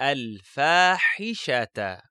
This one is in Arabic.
الفاحشة.